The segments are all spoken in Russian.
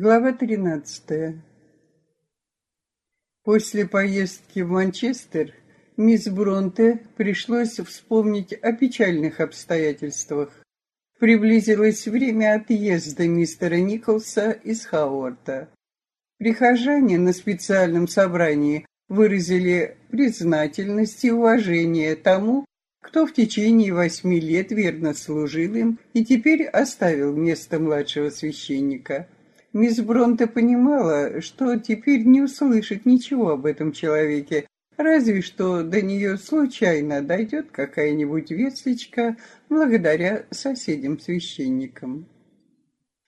Глава 13. После поездки в Манчестер мисс Бронте пришлось вспомнить о печальных обстоятельствах. Приблизилось время отъезда мистера Николса из Хауарта. Прихожане на специальном собрании выразили признательность и уважение тому, кто в течение восьми лет верно служил им и теперь оставил место младшего священника. Мисс Бронте понимала, что теперь не услышит ничего об этом человеке, разве что до нее случайно дойдет какая-нибудь весточка благодаря соседям-священникам.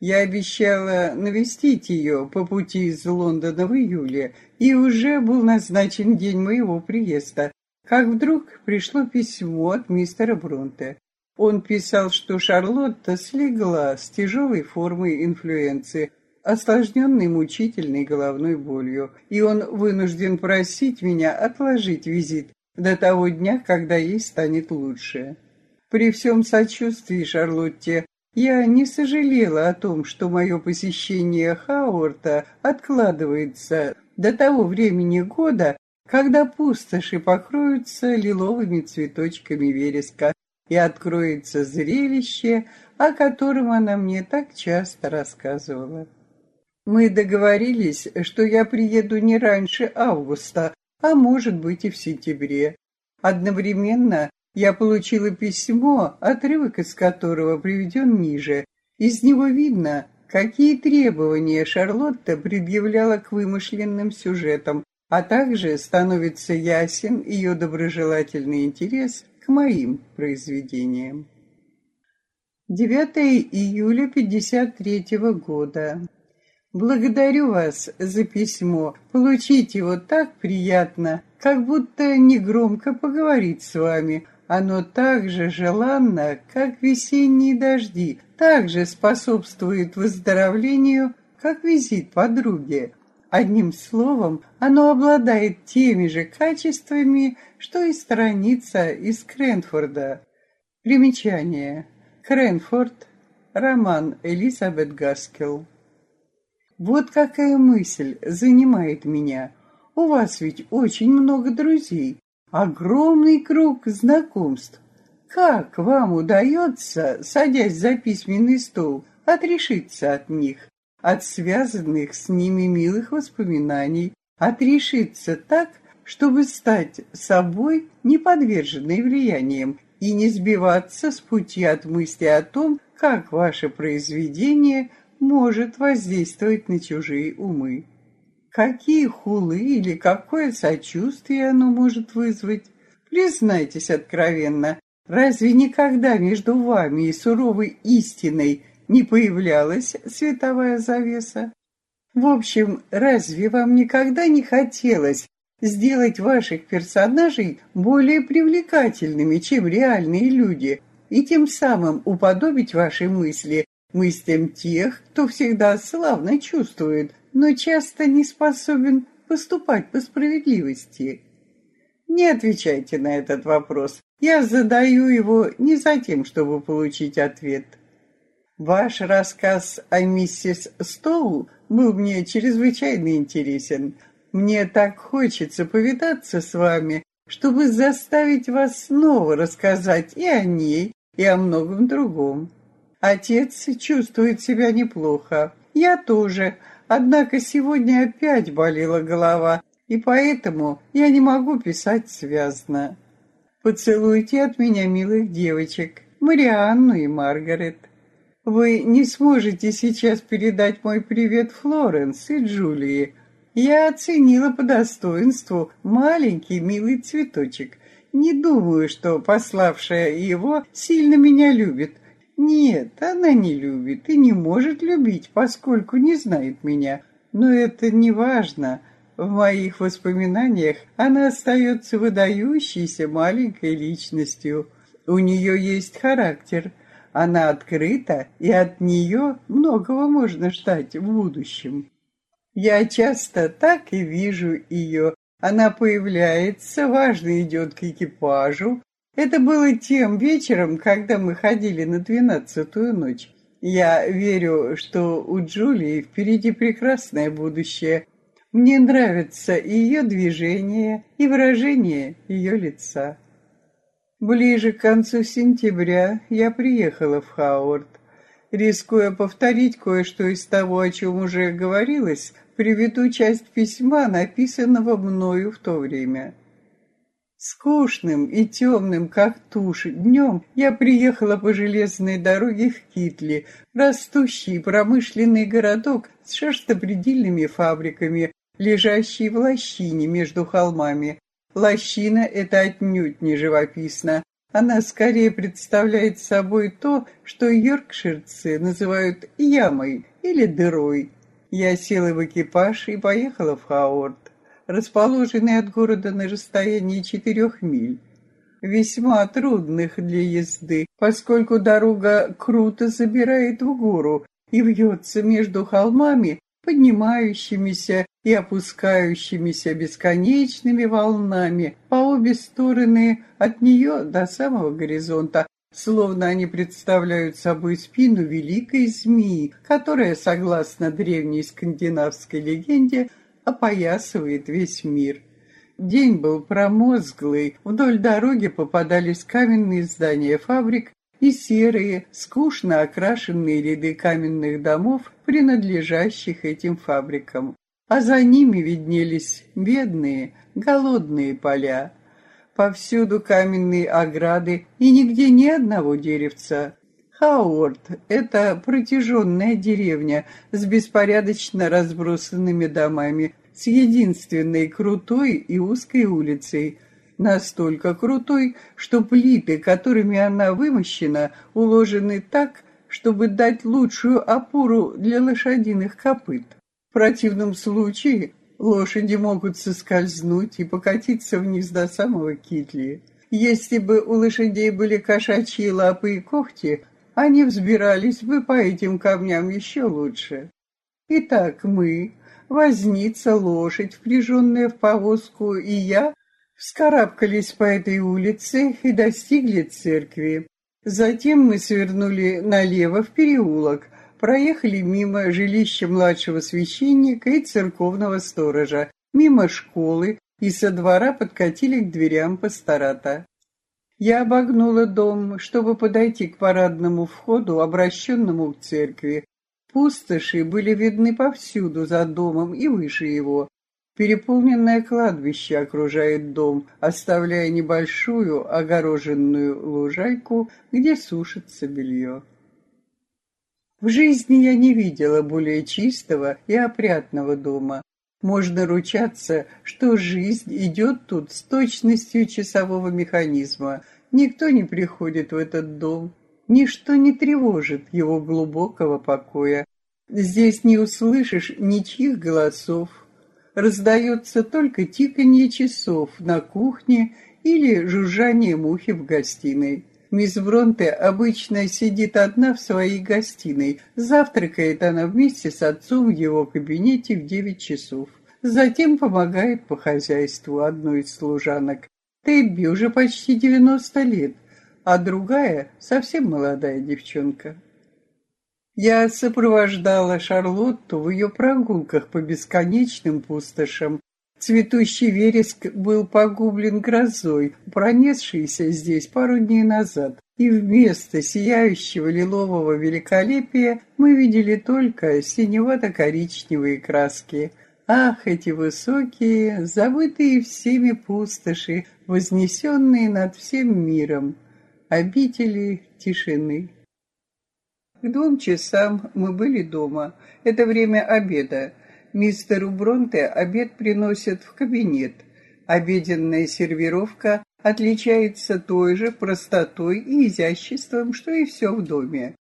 Я обещала навестить ее по пути из Лондона в июле, и уже был назначен день моего приезда, как вдруг пришло письмо от мистера Бронте. Он писал, что Шарлотта слегла с тяжелой формой инфлюенции, осложненной мучительной головной болью, и он вынужден просить меня отложить визит до того дня, когда ей станет лучше. При всем сочувствии Шарлотте я не сожалела о том, что мое посещение Хауарта откладывается до того времени года, когда пустоши покроются лиловыми цветочками вереска и откроется зрелище, о котором она мне так часто рассказывала. Мы договорились, что я приеду не раньше августа, а может быть и в сентябре. Одновременно я получила письмо, отрывок из которого приведен ниже. Из него видно, какие требования Шарлотта предъявляла к вымышленным сюжетам, а также становится ясен ее доброжелательный интерес к моим произведениям. 9 июля 53 года. Благодарю вас за письмо. Получить его так приятно, как будто негромко поговорить с вами. Оно так же желанно, как весенние дожди, так же способствует выздоровлению, как визит подруги. Одним словом, оно обладает теми же качествами, что и страница из Кренфорда. Примечание. Кренфорд. Роман Элизабет Гаскел. Вот какая мысль занимает меня. У вас ведь очень много друзей, огромный круг знакомств. Как вам удается, садясь за письменный стол, отрешиться от них, от связанных с ними милых воспоминаний, отрешиться так, чтобы стать собой, не подверженной влиянием, и не сбиваться с пути от мысли о том, как ваше произведение – может воздействовать на чужие умы. Какие хулы или какое сочувствие оно может вызвать? Признайтесь откровенно, разве никогда между вами и суровой истиной не появлялась световая завеса? В общем, разве вам никогда не хотелось сделать ваших персонажей более привлекательными, чем реальные люди, и тем самым уподобить ваши мысли мыслям тех, кто всегда славно чувствует, но часто не способен поступать по справедливости? Не отвечайте на этот вопрос. Я задаю его не за тем, чтобы получить ответ. Ваш рассказ о миссис Стоул был мне чрезвычайно интересен. Мне так хочется повидаться с вами, чтобы заставить вас снова рассказать и о ней, и о многом другом. Отец чувствует себя неплохо. Я тоже. Однако сегодня опять болела голова, и поэтому я не могу писать связно. Поцелуйте от меня милых девочек, Марианну и Маргарет. Вы не сможете сейчас передать мой привет Флоренс и Джулии. Я оценила по достоинству маленький милый цветочек. Не думаю, что пославшая его сильно меня любит, нет, она не любит и не может любить, поскольку не знает меня. Но это не важно. В моих воспоминаниях она остается выдающейся маленькой личностью. У нее есть характер. Она открыта, и от нее многого можно ждать в будущем. Я часто так и вижу ее. Она появляется, важно идет к экипажу, это было тем вечером, когда мы ходили на двенадцатую ночь. Я верю, что у Джулии впереди прекрасное будущее. Мне нравятся ее движения, и выражение ее лица. Ближе к концу сентября я приехала в Хауард. Рискуя повторить кое-что из того, о чем уже говорилось, приведу часть письма, написанного мною в то время. Скучным и темным, как тушь, днем я приехала по железной дороге в Китли, растущий промышленный городок с шерстопредельными фабриками, лежащий в лощине между холмами. Лощина — это отнюдь не живописно. Она скорее представляет собой то, что йоркширцы называют ямой или дырой. Я села в экипаж и поехала в Хауард расположенный от города на расстоянии четырех миль, весьма трудных для езды, поскольку дорога круто забирает в гору и вьется между холмами, поднимающимися и опускающимися бесконечными волнами по обе стороны от нее до самого горизонта, словно они представляют собой спину великой змеи, которая, согласно древней скандинавской легенде, опоясывает весь мир. День был промозглый, вдоль дороги попадались каменные здания фабрик и серые, скучно окрашенные ряды каменных домов, принадлежащих этим фабрикам. А за ними виднелись бедные, голодные поля. Повсюду каменные ограды и нигде ни одного деревца. Хауорд – это протяженная деревня с беспорядочно разбросанными домами, с единственной крутой и узкой улицей, настолько крутой, что плиты, которыми она вымощена, уложены так, чтобы дать лучшую опору для лошадиных копыт. В противном случае лошади могут соскользнуть и покатиться вниз до самого китли. Если бы у лошадей были кошачьи лапы и когти, они взбирались бы по этим камням еще лучше. Итак, мы, возница, лошадь, впряженная в повозку, и я вскарабкались по этой улице и достигли церкви. Затем мы свернули налево в переулок, проехали мимо жилища младшего священника и церковного сторожа, мимо школы и со двора подкатили к дверям пастората. Я обогнула дом, чтобы подойти к парадному входу, обращенному к церкви. Пустоши были видны повсюду за домом и выше его. Переполненное кладбище окружает дом, оставляя небольшую огороженную лужайку, где сушится белье. В жизни я не видела более чистого и опрятного дома. Можно ручаться, что жизнь идет тут с точностью часового механизма. Никто не приходит в этот дом, ничто не тревожит его глубокого покоя. Здесь не услышишь ничьих голосов. Раздается только тиканье часов на кухне или жужжание мухи в гостиной. Мисс Бронте обычно сидит одна в своей гостиной. Завтракает она вместе с отцом в его кабинете в девять часов. Затем помогает по хозяйству одной из служанок. Тебби уже почти девяносто лет, а другая совсем молодая девчонка. Я сопровождала Шарлотту в ее прогулках по бесконечным пустошам, Цветущий вереск был погублен грозой, пронесшейся здесь пару дней назад, и вместо сияющего лилового великолепия мы видели только синевато-коричневые краски. Ах, эти высокие, забытые всеми пустоши, вознесенные над всем миром, обители тишины. К двум часам мы были дома. Это время обеда. Мистеру Бронте обед приносят в кабинет. Обеденная сервировка отличается той же простотой и изяществом, что и все в доме.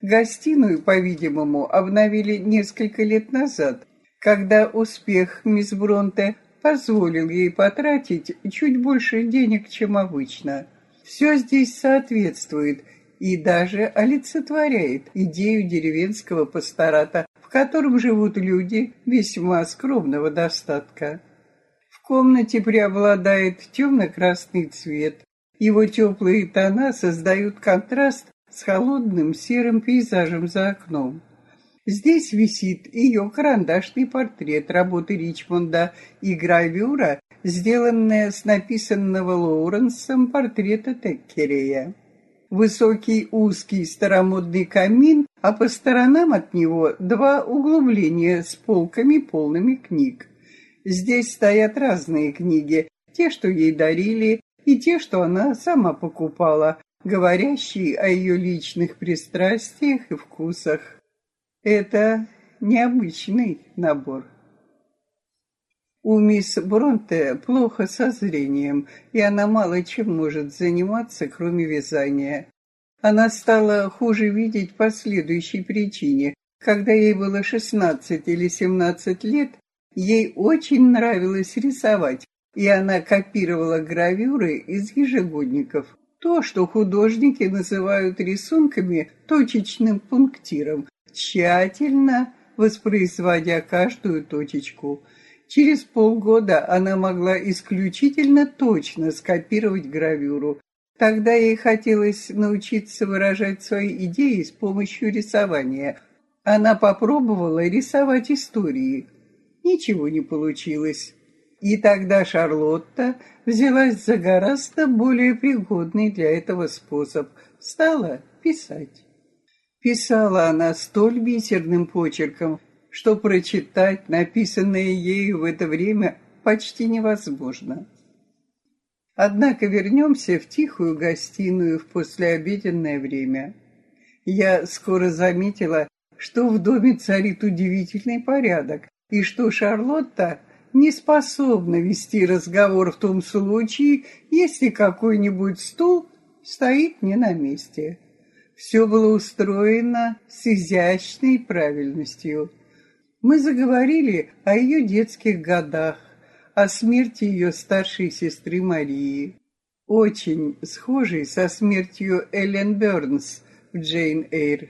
Гостиную, по-видимому, обновили несколько лет назад, когда успех мисс Бронте позволил ей потратить чуть больше денег, чем обычно. Все здесь соответствует и даже олицетворяет идею деревенского пастората в котором живут люди весьма скромного достатка. В комнате преобладает темно-красный цвет. Его теплые тона создают контраст с холодным серым пейзажем за окном. Здесь висит ее карандашный портрет работы Ричмонда и гравюра, сделанная с написанного Лоуренсом портрета Теккерея. Высокий узкий старомодный камин, а по сторонам от него два углубления с полками полными книг. Здесь стоят разные книги, те, что ей дарили, и те, что она сама покупала, говорящие о ее личных пристрастиях и вкусах. Это необычный набор. У мисс Бронте плохо со зрением, и она мало чем может заниматься, кроме вязания. Она стала хуже видеть по следующей причине. Когда ей было 16 или 17 лет, ей очень нравилось рисовать, и она копировала гравюры из ежегодников. То, что художники называют рисунками точечным пунктиром, тщательно воспроизводя каждую точечку. Через полгода она могла исключительно точно скопировать гравюру. Тогда ей хотелось научиться выражать свои идеи с помощью рисования. Она попробовала рисовать истории. Ничего не получилось. И тогда Шарлотта взялась за гораздо более пригодный для этого способ. Стала писать. Писала она столь бисерным почерком, что прочитать написанное ею в это время почти невозможно. Однако вернемся в тихую гостиную в послеобеденное время. Я скоро заметила, что в доме царит удивительный порядок, и что Шарлотта не способна вести разговор в том случае, если какой-нибудь стул стоит не на месте. Все было устроено с изящной правильностью. Мы заговорили о ее детских годах, о смерти ее старшей сестры Марии, очень схожей со смертью Эллен Бернс в Джейн Эйр,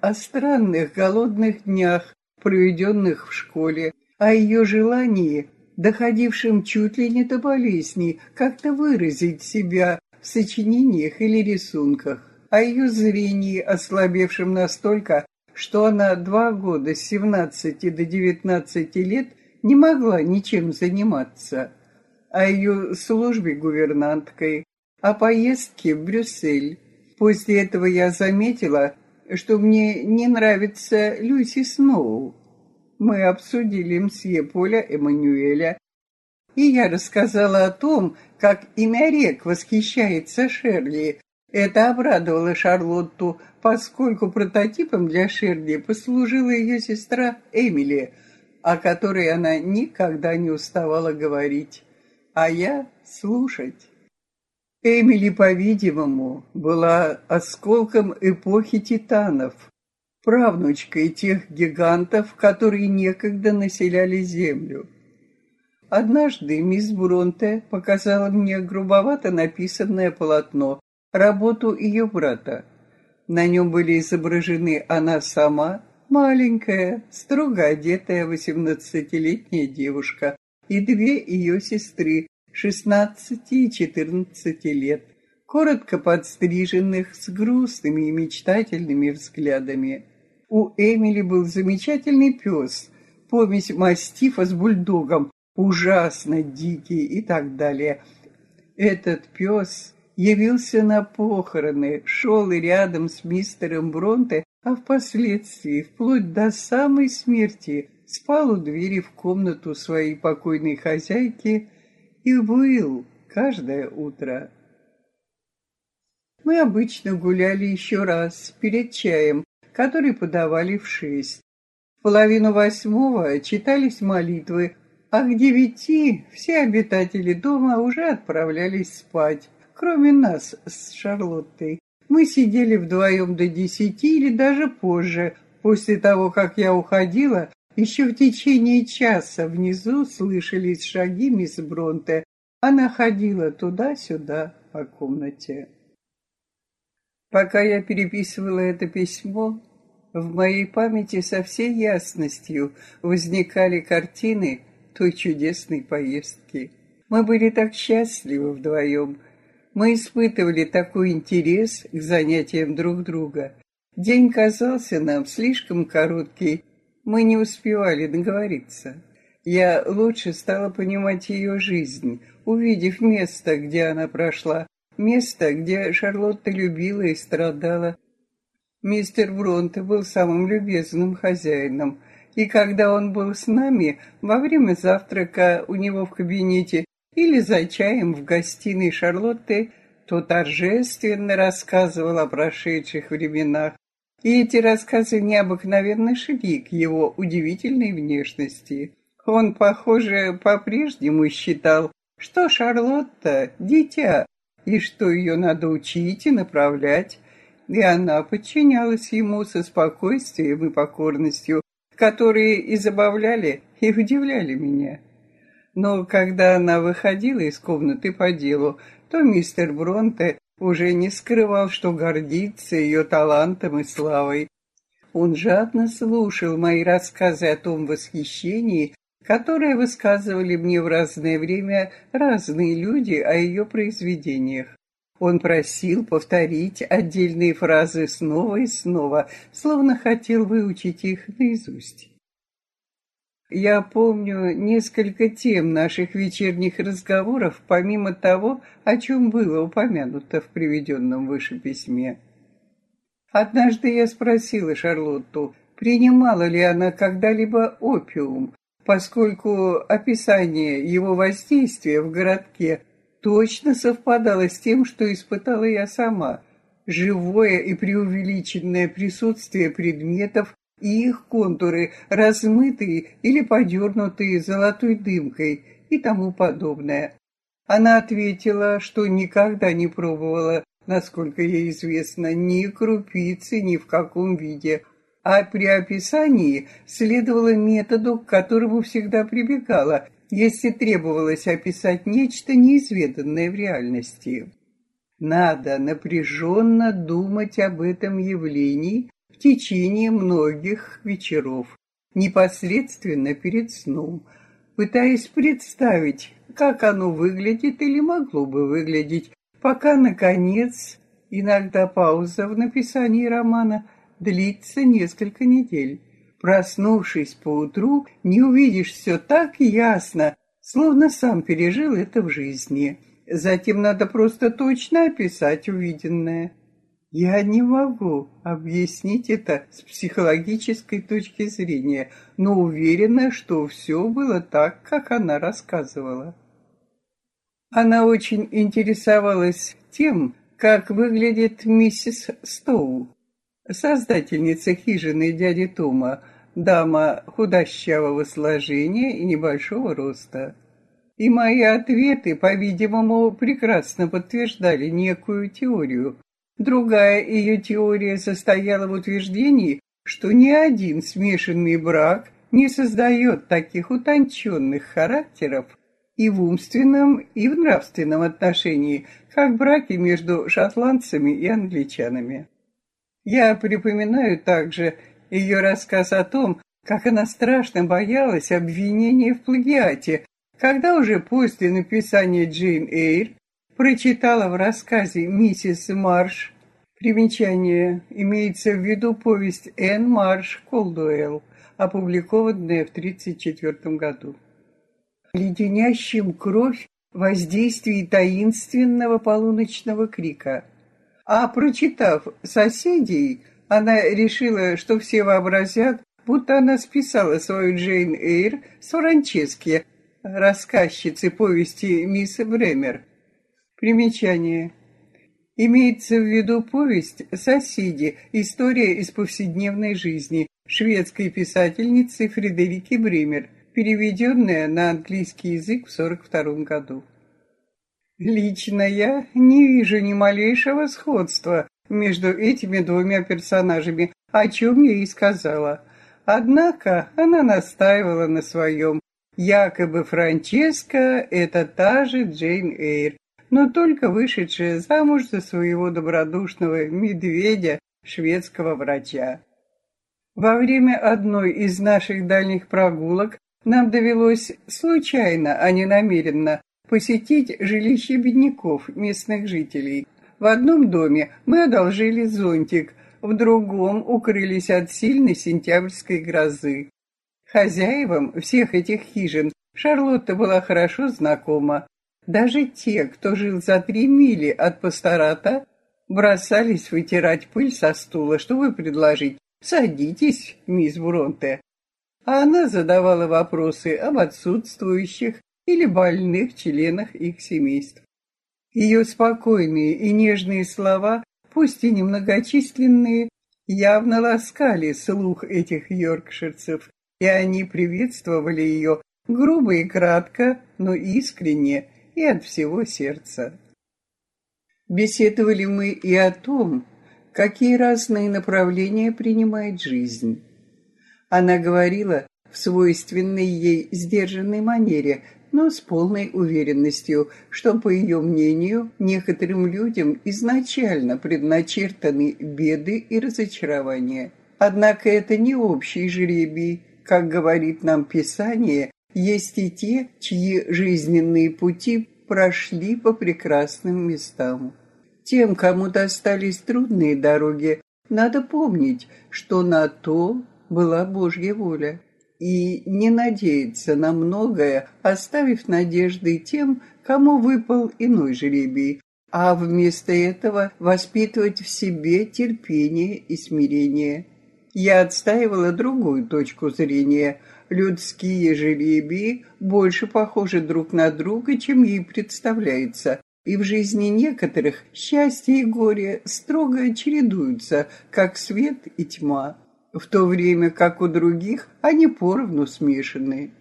о странных голодных днях, проведенных в школе, о ее желании, доходившем чуть ли не до болезни, как-то выразить себя в сочинениях или рисунках, о ее зрении, ослабевшем настолько, что она два года с 17 до 19 лет не могла ничем заниматься, о ее службе гувернанткой, о поездке в Брюссель. После этого я заметила, что мне не нравится Люси Сноу, мы обсудили мсье Поля Эммануэля, и я рассказала о том, как имя рек восхищается Шерли. Это обрадовало Шарлотту, поскольку прототипом для Шерли послужила ее сестра Эмили, о которой она никогда не уставала говорить, а я слушать. Эмили, по-видимому, была осколком эпохи титанов – правнучкой тех гигантов, которые некогда населяли Землю. Однажды мисс Бронте показала мне грубовато написанное полотно, работу ее брата. На нем были изображены она сама, маленькая, строго одетая восемнадцатилетняя девушка, и две ее сестры, шестнадцати и четырнадцати лет, коротко подстриженных, с грустными и мечтательными взглядами. У Эмили был замечательный пес, помесь мастифа с бульдогом, ужасно дикий и так далее. Этот пес явился на похороны, шел и рядом с мистером Бронте, а впоследствии, вплоть до самой смерти, спал у двери в комнату своей покойной хозяйки и выл каждое утро. Мы обычно гуляли еще раз перед чаем который подавали в шесть. В половину восьмого читались молитвы, а к девяти все обитатели дома уже отправлялись спать, кроме нас с Шарлоттой. Мы сидели вдвоем до десяти или даже позже. После того, как я уходила, еще в течение часа внизу слышались шаги мисс Бронте. Она ходила туда-сюда по комнате. Пока я переписывала это письмо, в моей памяти со всей ясностью возникали картины той чудесной поездки. Мы были так счастливы вдвоем. Мы испытывали такой интерес к занятиям друг друга. День казался нам слишком короткий, мы не успевали договориться. Я лучше стала понимать ее жизнь, увидев место, где она прошла, место, где Шарлотта любила и страдала. Мистер Бронте был самым любезным хозяином, и когда он был с нами во время завтрака у него в кабинете или за чаем в гостиной Шарлотты, то торжественно рассказывал о прошедших временах, и эти рассказы необыкновенно шли к его удивительной внешности. Он, похоже, по-прежнему считал, что Шарлотта — дитя, и что ее надо учить и направлять, и она подчинялась ему со спокойствием и покорностью, которые и забавляли, и удивляли меня. Но когда она выходила из комнаты по делу, то мистер Бронте уже не скрывал, что гордится ее талантом и славой. Он жадно слушал мои рассказы о том восхищении, которое высказывали мне в разное время разные люди о ее произведениях. Он просил повторить отдельные фразы снова и снова, словно хотел выучить их наизусть. Я помню несколько тем наших вечерних разговоров, помимо того, о чем было упомянуто в приведенном выше письме. Однажды я спросила Шарлотту, принимала ли она когда-либо опиум, поскольку описание его воздействия в городке точно совпадало с тем, что испытала я сама. Живое и преувеличенное присутствие предметов и их контуры, размытые или подернутые золотой дымкой и тому подобное. Она ответила, что никогда не пробовала, насколько ей известно, ни крупицы ни в каком виде, а при описании следовала методу, к которому всегда прибегала, если требовалось описать нечто неизведанное в реальности. Надо напряженно думать об этом явлении течение многих вечеров, непосредственно перед сном, пытаясь представить, как оно выглядит или могло бы выглядеть, пока, наконец, иногда пауза в написании романа длится несколько недель. Проснувшись поутру, не увидишь все так ясно, словно сам пережил это в жизни. Затем надо просто точно описать увиденное. Я не могу объяснить это с психологической точки зрения, но уверена, что все было так, как она рассказывала. Она очень интересовалась тем, как выглядит миссис Стоу, создательница хижины дяди Тома, дама худощавого сложения и небольшого роста. И мои ответы, по-видимому, прекрасно подтверждали некую теорию, Другая ее теория состояла в утверждении, что ни один смешанный брак не создает таких утонченных характеров и в умственном, и в нравственном отношении, как браки между шотландцами и англичанами. Я припоминаю также ее рассказ о том, как она страшно боялась обвинения в плагиате, когда уже после написания Джейн Эйр прочитала в рассказе «Миссис Марш» Примечание. Имеется в виду повесть Энн Марш Колдуэлл, опубликованная в 1934 году. Леденящим кровь воздействие таинственного полуночного крика. А прочитав «Соседей», она решила, что все вообразят, будто она списала свою Джейн Эйр с Франчески, рассказчицы повести мисс Бремер. Примечание. Имеется в виду повесть «Соседи. История из повседневной жизни» шведской писательницы Фредерики Бремер, переведенная на английский язык в 1942 году. Лично я не вижу ни малейшего сходства между этими двумя персонажами, о чем я и сказала. Однако она настаивала на своем. Якобы Франческа — это та же Джейн Эйр, но только вышедшая замуж за своего добродушного медведя, шведского врача. Во время одной из наших дальних прогулок нам довелось случайно, а не намеренно, посетить жилище бедняков, местных жителей. В одном доме мы одолжили зонтик, в другом укрылись от сильной сентябрьской грозы. Хозяевам всех этих хижин Шарлотта была хорошо знакома. Даже те, кто жил за три мили от пастората, бросались вытирать пыль со стула, чтобы предложить «Садитесь, мисс Бронте». А она задавала вопросы об отсутствующих или больных членах их семейств. Ее спокойные и нежные слова, пусть и немногочисленные, явно ласкали слух этих йоркширцев, и они приветствовали ее грубо и кратко, но искренне и от всего сердца. Беседовали мы и о том, какие разные направления принимает жизнь. Она говорила в свойственной ей сдержанной манере, но с полной уверенностью, что, по ее мнению, некоторым людям изначально предначертаны беды и разочарования. Однако это не общий жребий, как говорит нам Писание, есть и те, чьи жизненные пути прошли по прекрасным местам. Тем, кому достались трудные дороги, надо помнить, что на то была Божья воля, и не надеяться на многое, оставив надежды тем, кому выпал иной жребий, а вместо этого воспитывать в себе терпение и смирение. Я отстаивала другую точку зрения. Людские жребии больше похожи друг на друга, чем ей представляется, и в жизни некоторых счастье и горе строго чередуются, как свет и тьма, в то время как у других они поровну смешаны.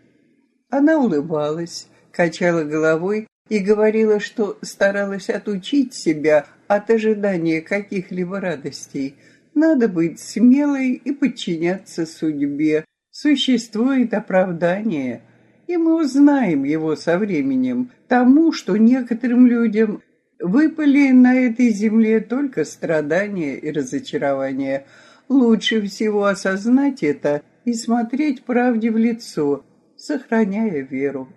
Она улыбалась, качала головой и говорила, что старалась отучить себя от ожидания каких-либо радостей. Надо быть смелой и подчиняться судьбе. Существует оправдание – и мы узнаем его со временем, тому, что некоторым людям выпали на этой земле только страдания и разочарования. Лучше всего осознать это и смотреть правде в лицо, сохраняя веру.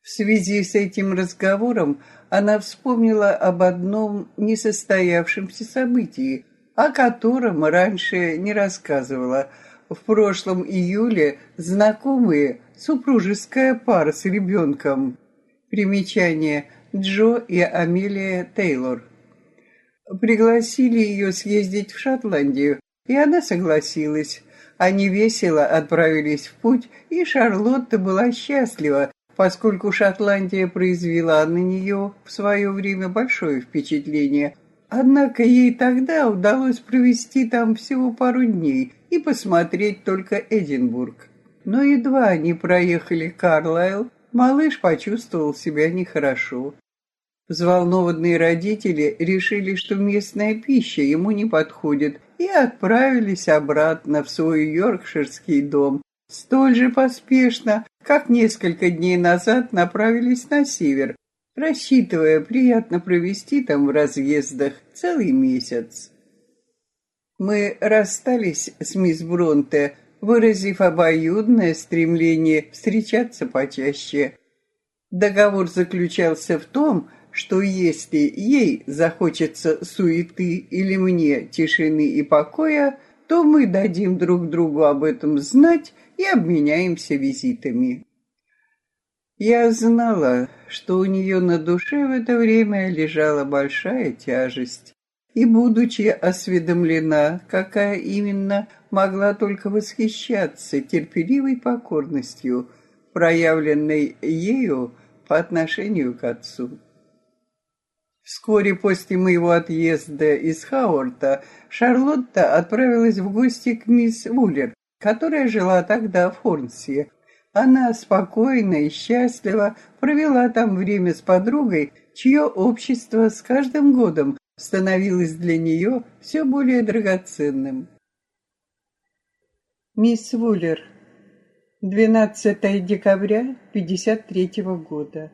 В связи с этим разговором она вспомнила об одном несостоявшемся событии, о котором раньше не рассказывала – в прошлом июле знакомые, супружеская пара с ребенком. Примечание Джо и Амелия Тейлор. Пригласили ее съездить в Шотландию, и она согласилась. Они весело отправились в путь, и Шарлотта была счастлива, поскольку Шотландия произвела на нее в свое время большое впечатление. Однако ей тогда удалось провести там всего пару дней, и посмотреть только Эдинбург. Но едва они проехали Карлайл, малыш почувствовал себя нехорошо. Взволнованные родители решили, что местная пища ему не подходит, и отправились обратно в свой йоркширский дом, столь же поспешно, как несколько дней назад направились на север, рассчитывая приятно провести там в разъездах целый месяц. Мы расстались с мисс Бронте, выразив обоюдное стремление встречаться почаще. Договор заключался в том, что если ей захочется суеты или мне тишины и покоя, то мы дадим друг другу об этом знать и обменяемся визитами. Я знала, что у нее на душе в это время лежала большая тяжесть и, будучи осведомлена, какая именно, могла только восхищаться терпеливой покорностью, проявленной ею по отношению к отцу. Вскоре после моего отъезда из Хауарта Шарлотта отправилась в гости к мисс Вуллер, которая жила тогда в Хорнсе. Она спокойно и счастливо провела там время с подругой, чье общество с каждым годом становилось для нее все более драгоценным. Мисс Вуллер, 12 декабря 53 года.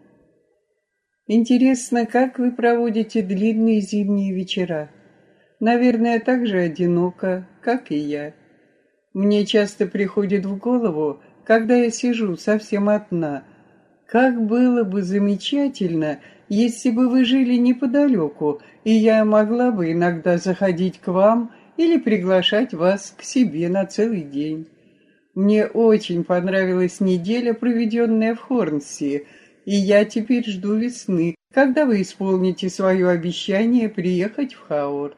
Интересно, как вы проводите длинные зимние вечера? Наверное, так же одиноко, как и я. Мне часто приходит в голову, когда я сижу совсем одна, Как было бы замечательно, если бы вы жили неподалеку, и я могла бы иногда заходить к вам или приглашать вас к себе на целый день. Мне очень понравилась неделя, проведенная в Хорнси, и я теперь жду весны, когда вы исполните свое обещание приехать в Хауард.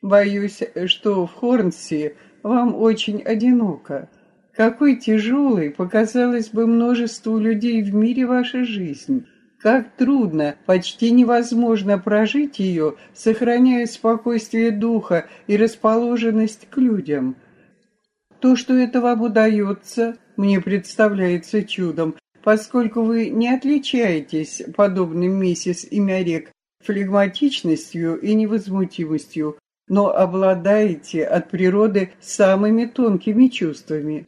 Боюсь, что в Хорнси вам очень одиноко. Какой тяжелой показалось бы множеству людей в мире ваша жизнь. Как трудно, почти невозможно прожить ее, сохраняя спокойствие духа и расположенность к людям. То, что это вам удается, мне представляется чудом, поскольку вы не отличаетесь, подобным миссис Имярек, флегматичностью и невозмутимостью, но обладаете от природы самыми тонкими чувствами.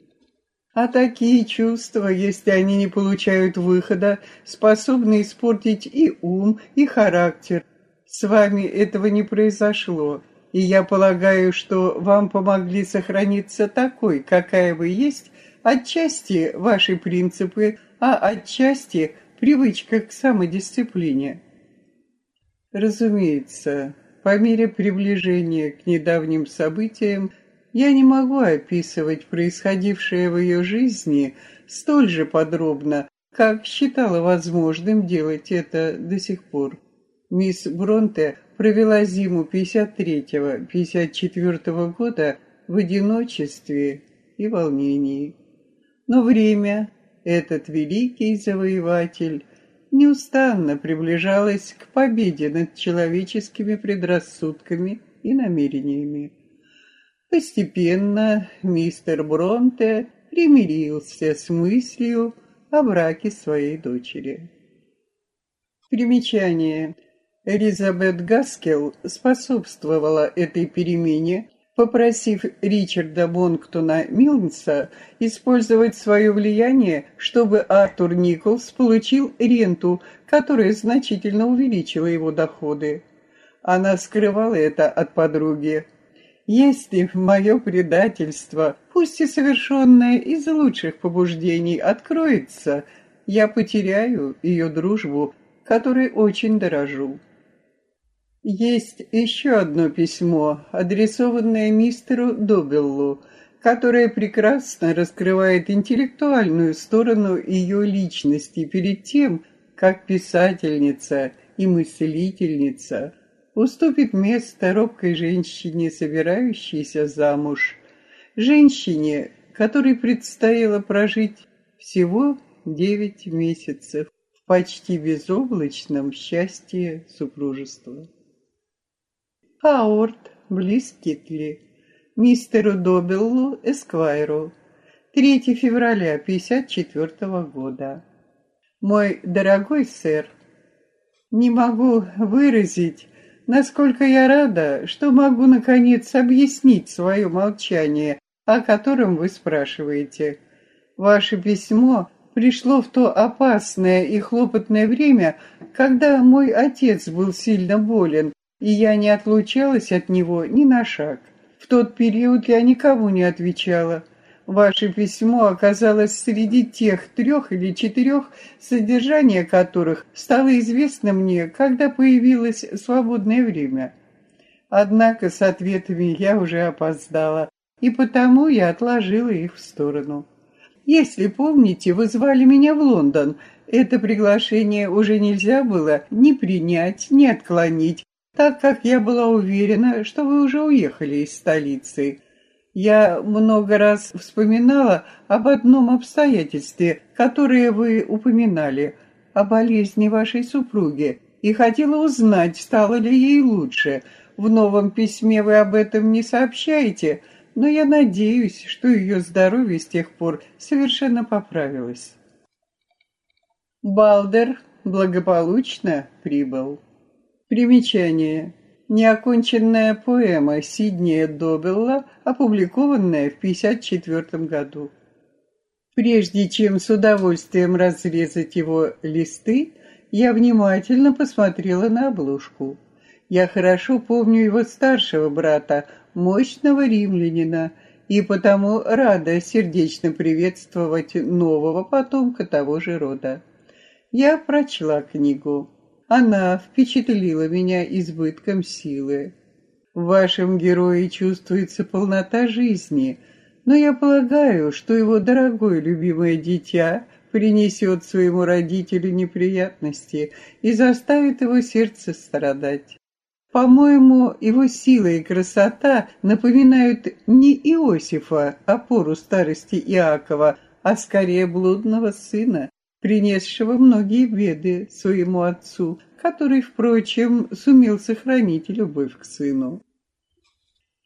А такие чувства, если они не получают выхода, способны испортить и ум, и характер. С вами этого не произошло, и я полагаю, что вам помогли сохраниться такой, какая вы есть, отчасти ваши принципы, а отчасти привычка к самодисциплине. Разумеется, по мере приближения к недавним событиям я не могу описывать происходившее в ее жизни столь же подробно, как считала возможным делать это до сих пор. Мисс Бронте провела зиму 53-54 года в одиночестве и волнении. Но время, этот великий завоеватель, неустанно приближалось к победе над человеческими предрассудками и намерениями. Постепенно мистер Бронте примирился с мыслью о браке своей дочери. Примечание. Элизабет Гаскел способствовала этой перемене, попросив Ричарда Бонктона Милнса использовать свое влияние, чтобы Артур Николс получил ренту, которая значительно увеличила его доходы. Она скрывала это от подруги, если мое предательство, пусть и совершенное из лучших побуждений, откроется, я потеряю ее дружбу, которой очень дорожу. Есть еще одно письмо, адресованное мистеру Добеллу, которое прекрасно раскрывает интеллектуальную сторону ее личности перед тем, как писательница и мыслительница уступит место робкой женщине, собирающейся замуж, женщине, которой предстояло прожить всего девять месяцев в почти безоблачном счастье супружества. Аорт, близ Китли, мистеру Добеллу Эсквайру, 3 февраля 54 года. Мой дорогой сэр, не могу выразить, насколько я рада, что могу наконец объяснить свое молчание, о котором вы спрашиваете. Ваше письмо пришло в то опасное и хлопотное время, когда мой отец был сильно болен, и я не отлучалась от него ни на шаг. В тот период я никому не отвечала. Ваше письмо оказалось среди тех трех или четырех, содержание которых стало известно мне, когда появилось свободное время. Однако с ответами я уже опоздала, и потому я отложила их в сторону. Если помните, вы звали меня в Лондон. Это приглашение уже нельзя было ни принять, ни отклонить, так как я была уверена, что вы уже уехали из столицы. Я много раз вспоминала об одном обстоятельстве, которое вы упоминали, о болезни вашей супруги, и хотела узнать, стало ли ей лучше. В новом письме вы об этом не сообщаете, но я надеюсь, что ее здоровье с тех пор совершенно поправилось. Балдер благополучно прибыл. Примечание. Неоконченная поэма Сиднея Добелла, опубликованная в 1954 году. Прежде чем с удовольствием разрезать его листы, я внимательно посмотрела на обложку. Я хорошо помню его старшего брата, мощного римлянина, и потому рада сердечно приветствовать нового потомка того же рода. Я прочла книгу. Она впечатлила меня избытком силы. В вашем герое чувствуется полнота жизни, но я полагаю, что его дорогое любимое дитя принесет своему родителю неприятности и заставит его сердце страдать. По-моему, его сила и красота напоминают не Иосифа, опору старости Иакова, а скорее блудного сына, принесшего многие беды своему отцу, который, впрочем, сумел сохранить любовь к сыну.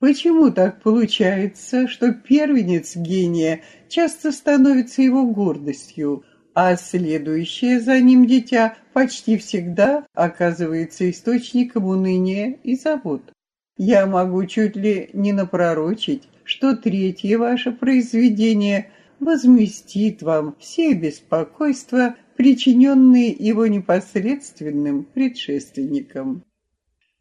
Почему так получается, что первенец гения часто становится его гордостью, а следующее за ним дитя почти всегда оказывается источником уныния и забот? Я могу чуть ли не напророчить, что третье ваше произведение возместит вам все беспокойства, причиненные его непосредственным предшественникам.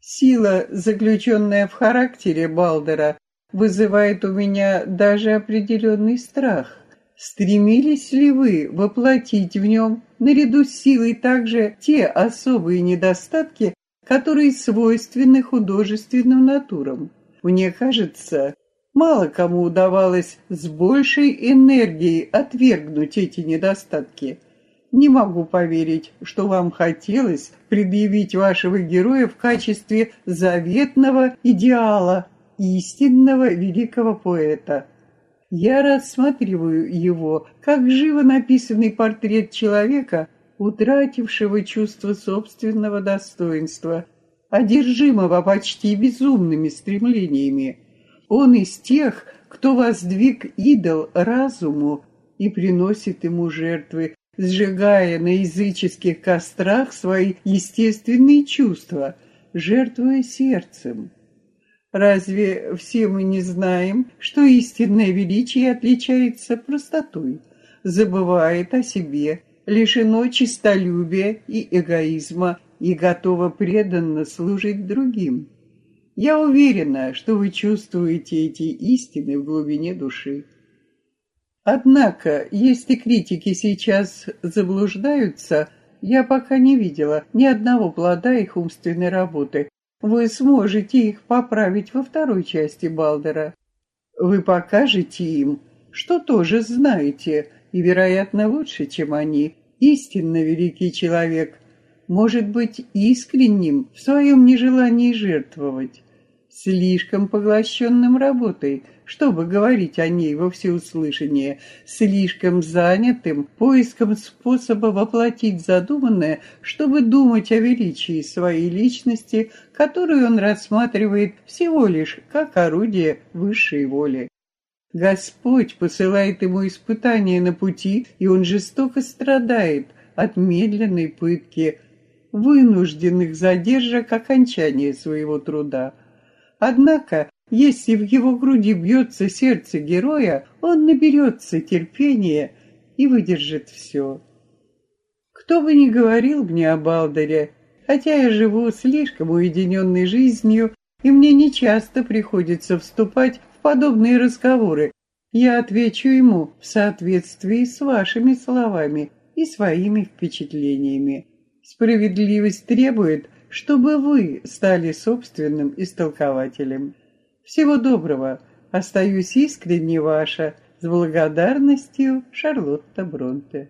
Сила, заключенная в характере Балдера, вызывает у меня даже определенный страх. Стремились ли вы воплотить в нем, наряду с силой, также те особые недостатки, которые свойственны художественным натурам? Мне кажется, мало кому удавалось с большей энергией отвергнуть эти недостатки – не могу поверить, что вам хотелось предъявить вашего героя в качестве заветного идеала истинного великого поэта. Я рассматриваю его как живо написанный портрет человека, утратившего чувство собственного достоинства, одержимого почти безумными стремлениями. Он из тех, кто воздвиг идол разуму и приносит ему жертвы, сжигая на языческих кострах свои естественные чувства, жертвуя сердцем. Разве все мы не знаем, что истинное величие отличается простотой, забывает о себе, лишено честолюбия и эгоизма и готово преданно служить другим? Я уверена, что вы чувствуете эти истины в глубине души. Однако, если критики сейчас заблуждаются, я пока не видела ни одного плода их умственной работы. Вы сможете их поправить во второй части Балдера. Вы покажете им, что тоже знаете, и, вероятно, лучше, чем они, истинно великий человек, может быть искренним в своем нежелании жертвовать, слишком поглощенным работой, чтобы говорить о ней во всеуслышание, слишком занятым поиском способа воплотить задуманное, чтобы думать о величии своей личности, которую он рассматривает всего лишь как орудие высшей воли. Господь посылает ему испытания на пути, и он жестоко страдает от медленной пытки, вынужденных задержек окончания своего труда. Однако, если в его груди бьется сердце героя, он наберется терпения и выдержит все. Кто бы ни говорил мне о Балдере, хотя я живу слишком уединенной жизнью, и мне нечасто приходится вступать в подобные разговоры, я отвечу ему в соответствии с вашими словами и своими впечатлениями. Справедливость требует, чтобы вы стали собственным истолкователем. Всего доброго. Остаюсь искренне ваша, с благодарностью, Шарлотта Бронте.